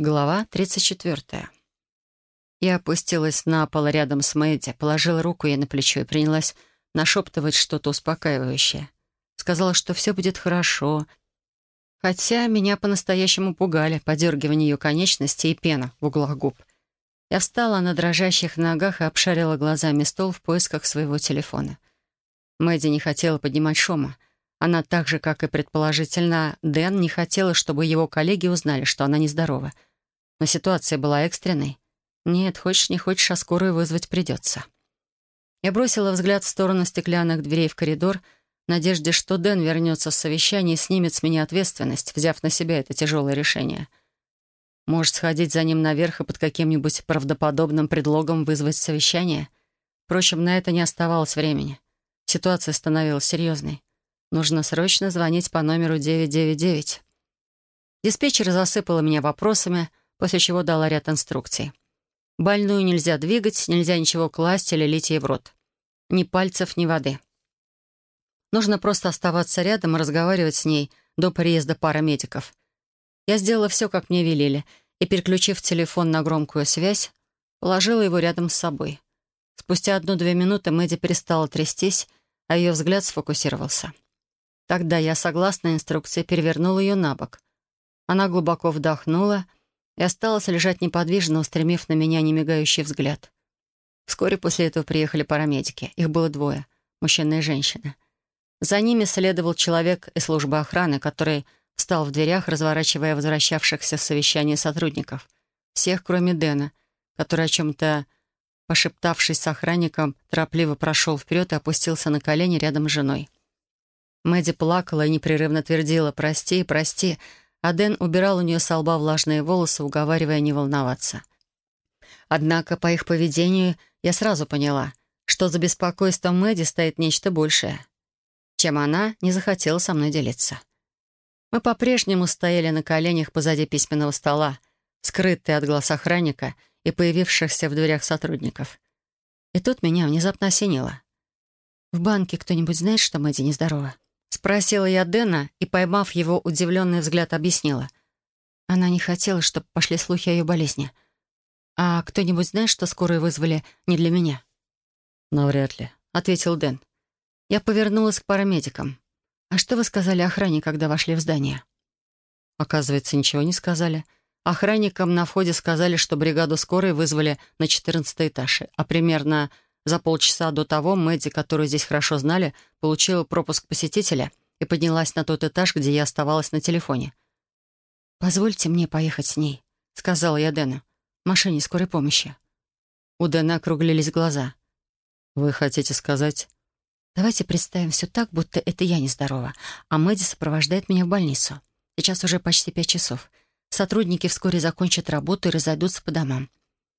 Глава 34. Я опустилась на пол рядом с Мэдди, положила руку ей на плечо и принялась нашептывать что-то успокаивающее. Сказала, что все будет хорошо, хотя меня по-настоящему пугали подергивание ее конечностей и пена в углах губ. Я встала на дрожащих ногах и обшарила глазами стол в поисках своего телефона. Мэдди не хотела поднимать шума. Она так же, как и предположительно Дэн, не хотела, чтобы его коллеги узнали, что она нездорова — но ситуация была экстренной. Нет, хочешь не хочешь, а скорую вызвать придется. Я бросила взгляд в сторону стеклянных дверей в коридор, в надежде, что Дэн вернется с совещания и снимет с меня ответственность, взяв на себя это тяжелое решение. Может, сходить за ним наверх и под каким-нибудь правдоподобным предлогом вызвать совещание? Впрочем, на это не оставалось времени. Ситуация становилась серьезной. Нужно срочно звонить по номеру 999. Диспетчер засыпала меня вопросами, после чего дала ряд инструкций. Больную нельзя двигать, нельзя ничего класть или лить ей в рот. Ни пальцев, ни воды. Нужно просто оставаться рядом и разговаривать с ней до приезда парамедиков. Я сделала все, как мне велели, и, переключив телефон на громкую связь, положила его рядом с собой. Спустя одну-две минуты Мэдди перестала трястись, а ее взгляд сфокусировался. Тогда я, согласно инструкции, перевернула ее на бок. Она глубоко вдохнула — и осталась лежать неподвижно, устремив на меня немигающий взгляд. Вскоре после этого приехали парамедики. Их было двое — мужчина и женщина. За ними следовал человек из службы охраны, который встал в дверях, разворачивая возвращавшихся с совещания сотрудников. Всех, кроме Дэна, который о чем-то, пошептавшись с охранником, торопливо прошел вперед и опустился на колени рядом с женой. Мэдди плакала и непрерывно твердила «Прости, прости», а Дэн убирал у нее со лба влажные волосы, уговаривая не волноваться. Однако по их поведению я сразу поняла, что за беспокойством Мэдди стоит нечто большее, чем она не захотела со мной делиться. Мы по-прежнему стояли на коленях позади письменного стола, скрытые от глаз охранника и появившихся в дверях сотрудников. И тут меня внезапно осенило. «В банке кто-нибудь знает, что Мэдди нездорова?» Спросила я Дэна и, поймав его удивленный взгляд, объяснила. Она не хотела, чтобы пошли слухи о ее болезни. «А кто-нибудь знает, что скорую вызвали не для меня?» «Навряд ли», — ответил Дэн. Я повернулась к парамедикам. «А что вы сказали охране, когда вошли в здание?» Оказывается, ничего не сказали. Охранникам на входе сказали, что бригаду скорой вызвали на 14 этаж, а примерно за полчаса до того Мэдди, которую здесь хорошо знали, получила пропуск посетителя и поднялась на тот этаж, где я оставалась на телефоне. «Позвольте мне поехать с ней», — сказала я Дэну. «В машине скорой помощи». У Дэна округлились глаза. «Вы хотите сказать...» «Давайте представим все так, будто это я нездорова, а Мэдди сопровождает меня в больницу. Сейчас уже почти пять часов. Сотрудники вскоре закончат работу и разойдутся по домам.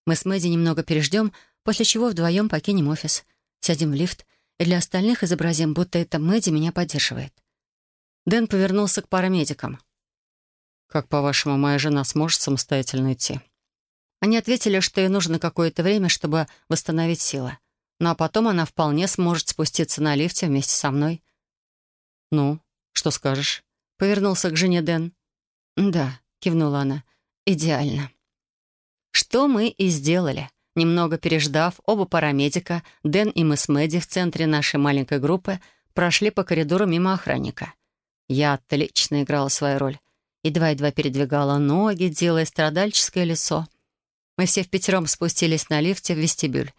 Мы с Мэдди немного переждем, после чего вдвоем покинем офис, сядем в лифт и для остальных изобразим, будто это Мэдди меня поддерживает. Дэн повернулся к парамедикам. «Как, по-вашему, моя жена сможет самостоятельно идти?» Они ответили, что ей нужно какое-то время, чтобы восстановить силы. Ну а потом она вполне сможет спуститься на лифте вместе со мной. «Ну, что скажешь?» — повернулся к жене Дэн. «Да», — кивнула она, — «идеально». Что мы и сделали. Немного переждав, оба парамедика, Дэн и мы с Мэдди в центре нашей маленькой группы, прошли по коридору мимо охранника. Я отлично играла свою роль. Едва-едва передвигала ноги, делая страдальческое лицо. Мы все в пятером спустились на лифте в вестибюль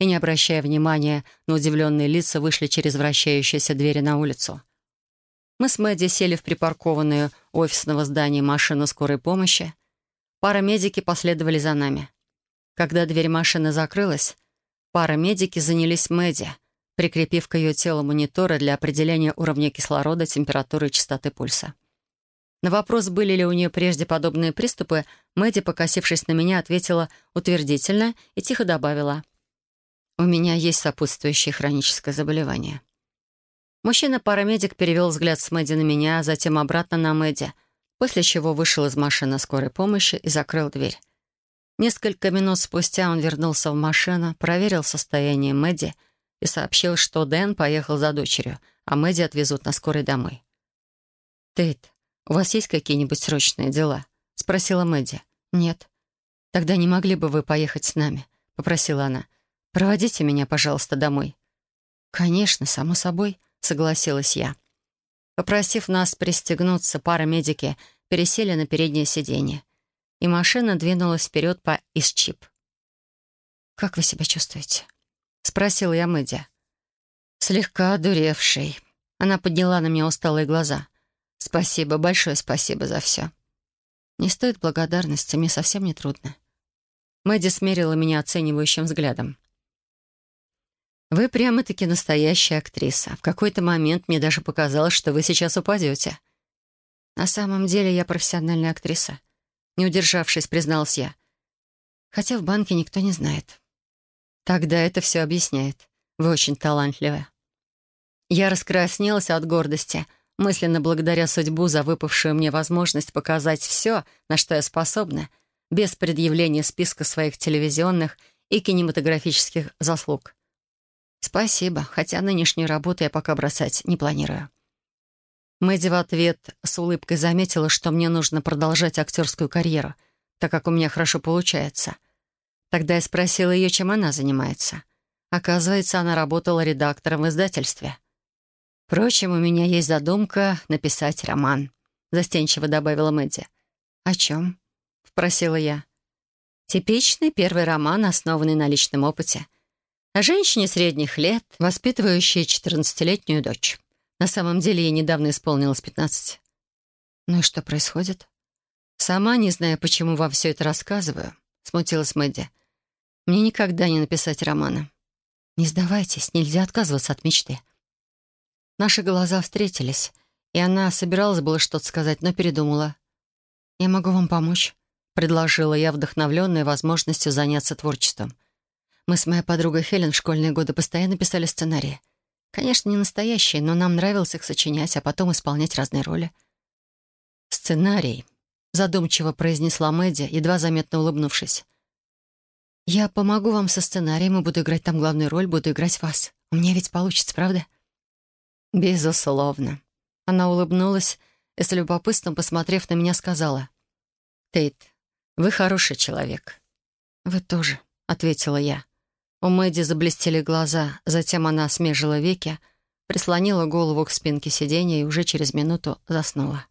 и, не обращая внимания на удивленные лица, вышли через вращающиеся двери на улицу. Мы с Мэдди сели в припаркованную офисного здания машину скорой помощи. Парамедики последовали за нами. Когда дверь машины закрылась, парамедики занялись Мэдди, прикрепив к ее телу мониторы для определения уровня кислорода, температуры и частоты пульса. На вопрос, были ли у нее прежде подобные приступы, Мэдди, покосившись на меня, ответила утвердительно и тихо добавила. «У меня есть сопутствующее хроническое заболевание». Мужчина-парамедик перевел взгляд с Мэдди на меня, а затем обратно на Мэдди, после чего вышел из машины скорой помощи и закрыл дверь. Несколько минут спустя он вернулся в машину, проверил состояние Мэдди и сообщил, что Дэн поехал за дочерью, а Мэдди отвезут на скорой домой. «Тейт, у вас есть какие-нибудь срочные дела?» — спросила Мэдди. «Нет». «Тогда не могли бы вы поехать с нами?» — попросила она. «Проводите меня, пожалуйста, домой». «Конечно, само собой», — согласилась я. Попросив нас пристегнуться, пара медики пересели на переднее сиденье, и машина двинулась вперед по Исчип. «Как вы себя чувствуете?» — спросила я Мэдди. «Слегка одуревший». Она подняла на меня усталые глаза. «Спасибо, большое спасибо за все». «Не стоит благодарности, мне совсем не трудно». Мэдди смерила меня оценивающим взглядом. «Вы прямо-таки настоящая актриса. В какой-то момент мне даже показалось, что вы сейчас упадете». «На самом деле я профессиональная актриса», — не удержавшись, призналась я. «Хотя в банке никто не знает». «Тогда это все объясняет. Вы очень талантливая». Я раскраснелась от гордости, мысленно благодаря судьбу за выпавшую мне возможность показать все, на что я способна, без предъявления списка своих телевизионных и кинематографических заслуг. «Спасибо, хотя нынешнюю работу я пока бросать не планирую». Мэдди в ответ с улыбкой заметила, что мне нужно продолжать актерскую карьеру, так как у меня хорошо получается. Тогда я спросила ее, чем она занимается. Оказывается, она работала редактором в издательстве. «Впрочем, у меня есть задумка написать роман», — застенчиво добавила Мэдди. «О чем?» — спросила я. «Типичный первый роман, основанный на личном опыте. О женщине средних лет, воспитывающей 14-летнюю дочь. На самом деле ей недавно исполнилось 15. Ну и что происходит? Сама не знаю, почему вам все это рассказываю, смутилась Мэдди. Мне никогда не написать романа. Не сдавайтесь, нельзя отказываться от мечты. Наши глаза встретились, и она собиралась было что-то сказать, но передумала. «Я могу вам помочь», — предложила я, вдохновленная возможностью заняться творчеством. Мы с моей подругой Хелен в школьные годы постоянно писали сценарии. Конечно, не настоящие, но нам нравилось их сочинять, а потом исполнять разные роли. «Сценарий», — задумчиво произнесла Мэдди, едва заметно улыбнувшись. «Я помогу вам со сценарием и буду играть там главную роль, буду играть вас. У меня ведь получится, правда?» «Безусловно». Она улыбнулась и с любопытством, посмотрев на меня, сказала. «Тейт, вы хороший человек». «Вы тоже», — ответила я. У Мэдди заблестели глаза, затем она смежила веки, прислонила голову к спинке сиденья и уже через минуту заснула.